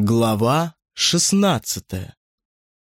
Глава 16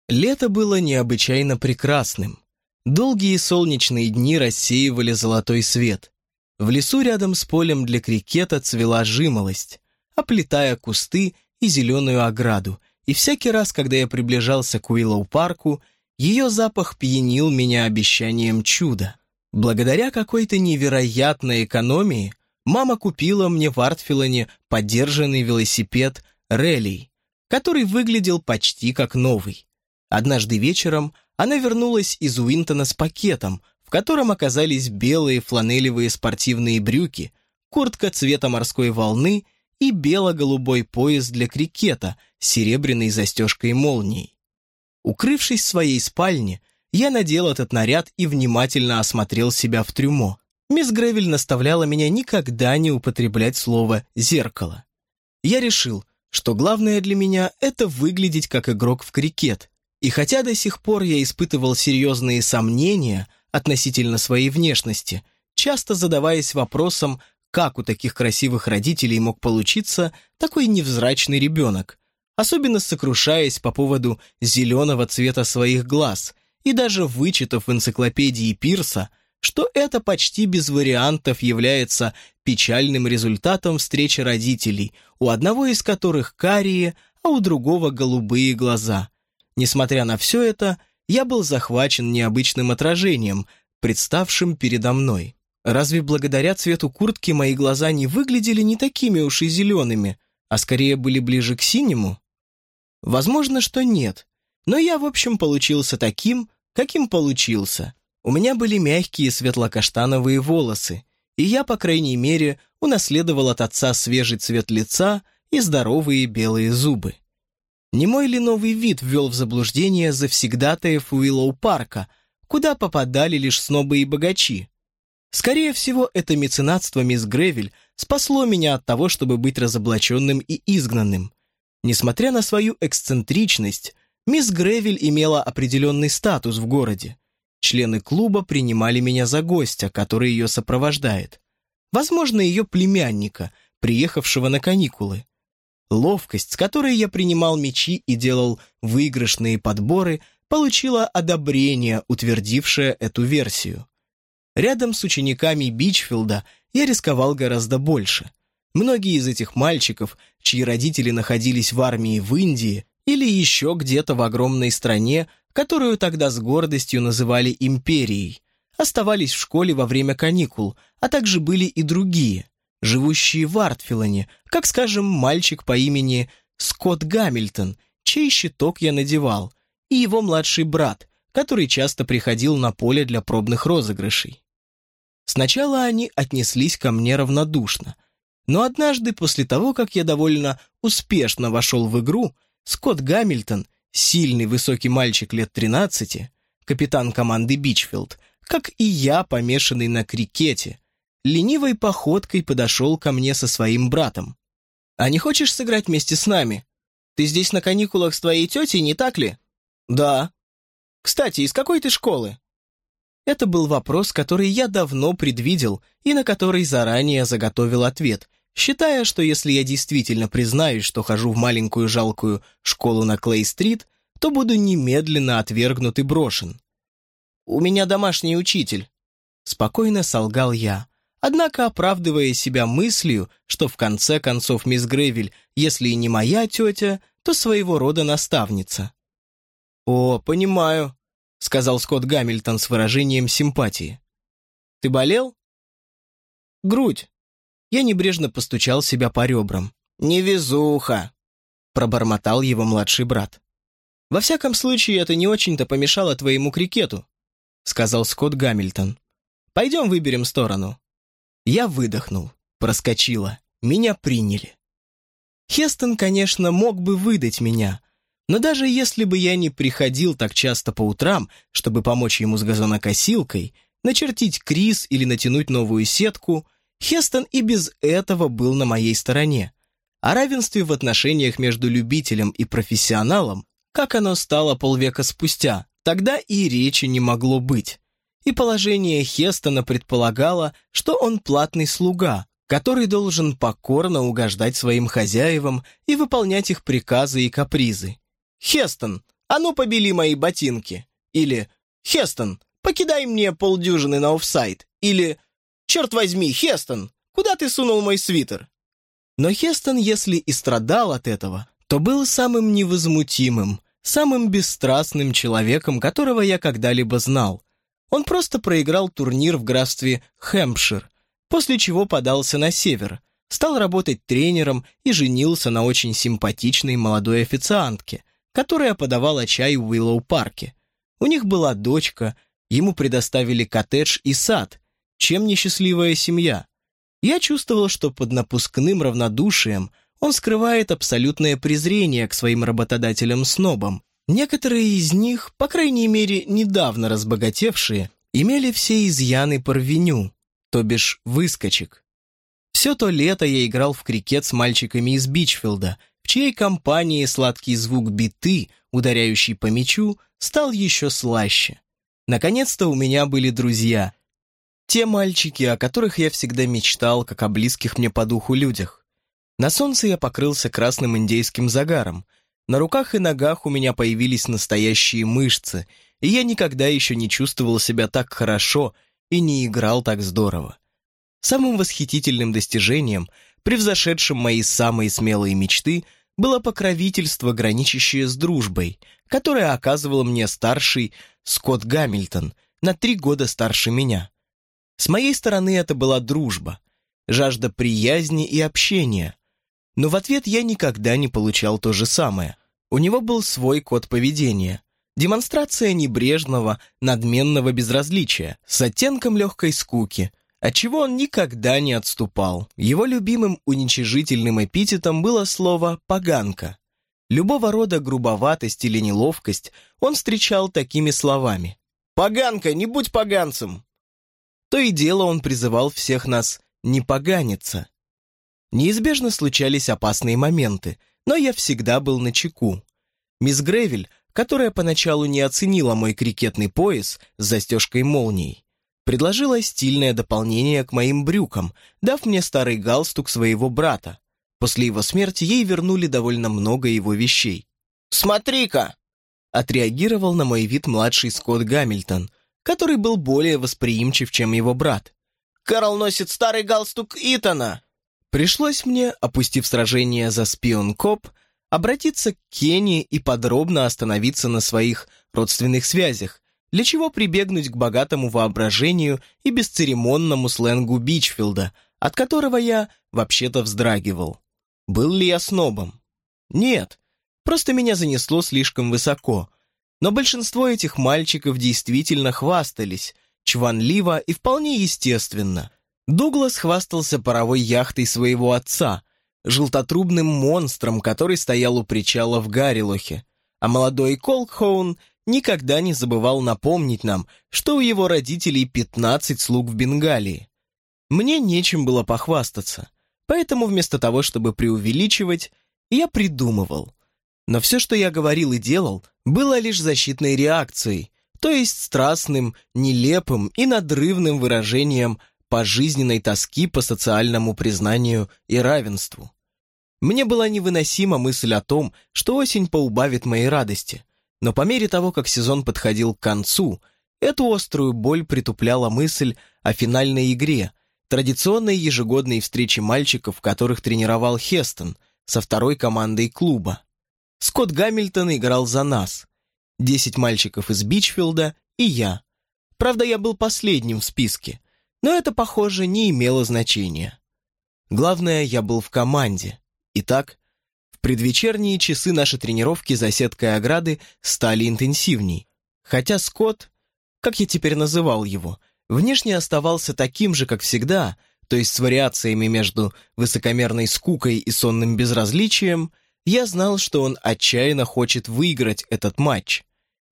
Лето было необычайно прекрасным. Долгие солнечные дни рассеивали золотой свет. В лесу рядом с полем для крикета цвела жимолость, оплетая кусты и зеленую ограду, и всякий раз, когда я приближался к Уиллоу-парку, ее запах пьянил меня обещанием чуда. Благодаря какой-то невероятной экономии мама купила мне в Артфилоне подержанный велосипед Релли, который выглядел почти как новый. Однажды вечером она вернулась из Уинтона с пакетом, в котором оказались белые фланелевые спортивные брюки, куртка цвета морской волны и бело-голубой пояс для крикета с серебряной застежкой молнией. Укрывшись в своей спальне, я надел этот наряд и внимательно осмотрел себя в трюмо. Мисс Гревель наставляла меня никогда не употреблять слово «зеркало». Я решил, что главное для меня — это выглядеть как игрок в крикет. И хотя до сих пор я испытывал серьезные сомнения относительно своей внешности, часто задаваясь вопросом, как у таких красивых родителей мог получиться такой невзрачный ребенок, особенно сокрушаясь по поводу зеленого цвета своих глаз и даже вычитав в энциклопедии Пирса — что это почти без вариантов является печальным результатом встречи родителей, у одного из которых карие, а у другого голубые глаза. Несмотря на все это, я был захвачен необычным отражением, представшим передо мной. Разве благодаря цвету куртки мои глаза не выглядели не такими уж и зелеными, а скорее были ближе к синему? Возможно, что нет, но я, в общем, получился таким, каким получился. У меня были мягкие светло-каштановые волосы, и я, по крайней мере, унаследовал от отца свежий цвет лица и здоровые белые зубы. Не мой ли новый вид ввел в заблуждение завсегдатаев Уиллоу-парка, куда попадали лишь снобы и богачи? Скорее всего, это меценатство мисс Гревель спасло меня от того, чтобы быть разоблаченным и изгнанным. Несмотря на свою эксцентричность, мисс Гревель имела определенный статус в городе. Члены клуба принимали меня за гостя, который ее сопровождает. Возможно, ее племянника, приехавшего на каникулы. Ловкость, с которой я принимал мячи и делал выигрышные подборы, получила одобрение, утвердившее эту версию. Рядом с учениками Бичфилда я рисковал гораздо больше. Многие из этих мальчиков, чьи родители находились в армии в Индии или еще где-то в огромной стране, которую тогда с гордостью называли империей, оставались в школе во время каникул, а также были и другие, живущие в Артфилоне, как, скажем, мальчик по имени Скотт Гамильтон, чей щиток я надевал, и его младший брат, который часто приходил на поле для пробных розыгрышей. Сначала они отнеслись ко мне равнодушно, но однажды после того, как я довольно успешно вошел в игру, Скотт Гамильтон Сильный высокий мальчик лет 13, капитан команды Бичфилд, как и я, помешанный на крикете, ленивой походкой подошел ко мне со своим братом. «А не хочешь сыграть вместе с нами? Ты здесь на каникулах с твоей тетей, не так ли?» «Да». «Кстати, из какой ты школы?» Это был вопрос, который я давно предвидел и на который заранее заготовил ответ, считая, что если я действительно признаюсь, что хожу в маленькую жалкую школу на Клей-стрит, то буду немедленно отвергнут и брошен. «У меня домашний учитель», — спокойно солгал я, однако оправдывая себя мыслью, что в конце концов мисс Гревель, если и не моя тетя, то своего рода наставница. «О, понимаю», — сказал Скотт Гамильтон с выражением симпатии. «Ты болел?» «Грудь», я небрежно постучал себя по ребрам. «Невезуха!» — пробормотал его младший брат. «Во всяком случае, это не очень-то помешало твоему крикету», — сказал Скотт Гамильтон. «Пойдем выберем сторону». Я выдохнул. Проскочило. Меня приняли. Хестон, конечно, мог бы выдать меня, но даже если бы я не приходил так часто по утрам, чтобы помочь ему с газонокосилкой, начертить криз или натянуть новую сетку, Хестон и без этого был на моей стороне. О равенстве в отношениях между любителем и профессионалом, как оно стало полвека спустя, тогда и речи не могло быть. И положение Хестона предполагало, что он платный слуга, который должен покорно угождать своим хозяевам и выполнять их приказы и капризы. «Хестон, а ну побели мои ботинки!» Или «Хестон, покидай мне полдюжины на офсайд!» Или «Черт возьми, Хестон, куда ты сунул мой свитер?» Но Хестон, если и страдал от этого, то был самым невозмутимым, самым бесстрастным человеком, которого я когда-либо знал. Он просто проиграл турнир в графстве Хэмпшир, после чего подался на север, стал работать тренером и женился на очень симпатичной молодой официантке, которая подавала чай в Уиллоу-парке. У них была дочка, ему предоставили коттедж и сад, чем несчастливая семья. Я чувствовал, что под напускным равнодушием он скрывает абсолютное презрение к своим работодателям-снобам. Некоторые из них, по крайней мере, недавно разбогатевшие, имели все изъяны парвеню, то бишь выскочек. Все то лето я играл в крикет с мальчиками из Бичфилда, в чьей компании сладкий звук биты, ударяющий по мячу, стал еще слаще. Наконец-то у меня были друзья. Те мальчики, о которых я всегда мечтал, как о близких мне по духу людях. На солнце я покрылся красным индейским загаром. На руках и ногах у меня появились настоящие мышцы, и я никогда еще не чувствовал себя так хорошо и не играл так здорово. Самым восхитительным достижением, превзошедшим мои самые смелые мечты, было покровительство, граничащее с дружбой, которое оказывал мне старший Скотт Гамильтон, на три года старше меня. С моей стороны это была дружба, жажда приязни и общения. Но в ответ я никогда не получал то же самое. У него был свой код поведения, Демонстрация небрежного, надменного безразличия с оттенком легкой скуки, от чего он никогда не отступал. Его любимым уничижительным эпитетом было слово «поганка». Любого рода грубоватость или неловкость он встречал такими словами. «Поганка, не будь поганцем!» То и дело он призывал всех нас не поганиться. Неизбежно случались опасные моменты, но я всегда был на чеку. Мисс Гревель которая поначалу не оценила мой крикетный пояс с застежкой молний, предложила стильное дополнение к моим брюкам, дав мне старый галстук своего брата. После его смерти ей вернули довольно много его вещей. «Смотри-ка!» отреагировал на мой вид младший Скотт Гамильтон, который был более восприимчив, чем его брат. «Карл носит старый галстук Итана!» Пришлось мне, опустив сражение за Спион Коп, обратиться к Кенни и подробно остановиться на своих родственных связях, для чего прибегнуть к богатому воображению и бесцеремонному сленгу Бичфилда, от которого я вообще-то вздрагивал. Был ли я снобом? Нет, просто меня занесло слишком высоко. Но большинство этих мальчиков действительно хвастались, чванливо и вполне естественно. Дуглас хвастался паровой яхтой своего отца — желтотрубным монстром, который стоял у причала в Гарилохе, а молодой Колкхоун никогда не забывал напомнить нам, что у его родителей 15 слуг в Бенгалии. Мне нечем было похвастаться, поэтому вместо того, чтобы преувеличивать, я придумывал. Но все, что я говорил и делал, было лишь защитной реакцией, то есть страстным, нелепым и надрывным выражением пожизненной тоски по социальному признанию и равенству. Мне была невыносима мысль о том, что осень поубавит моей радости, но по мере того, как сезон подходил к концу, эту острую боль притупляла мысль о финальной игре, традиционной ежегодной встрече мальчиков, которых тренировал Хестон со второй командой клуба. Скотт Гамильтон играл за нас. Десять мальчиков из Бичфилда и я. Правда, я был последним в списке, но это, похоже, не имело значения. Главное, я был в команде. Итак, в предвечерние часы наши тренировки за сеткой ограды стали интенсивней. Хотя Скотт, как я теперь называл его, внешне оставался таким же, как всегда, то есть с вариациями между высокомерной скукой и сонным безразличием, я знал, что он отчаянно хочет выиграть этот матч.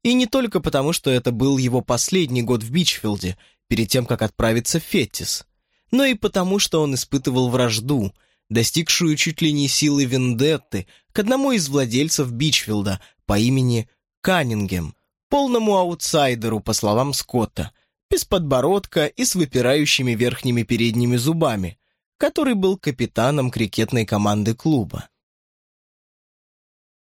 И не только потому, что это был его последний год в Бичфилде, перед тем, как отправиться в Феттис, но и потому, что он испытывал вражду, достигшую чуть ли не силы вендетты, к одному из владельцев Бичфилда по имени Каннингем, полному аутсайдеру, по словам Скотта, без подбородка и с выпирающими верхними передними зубами, который был капитаном крикетной команды клуба.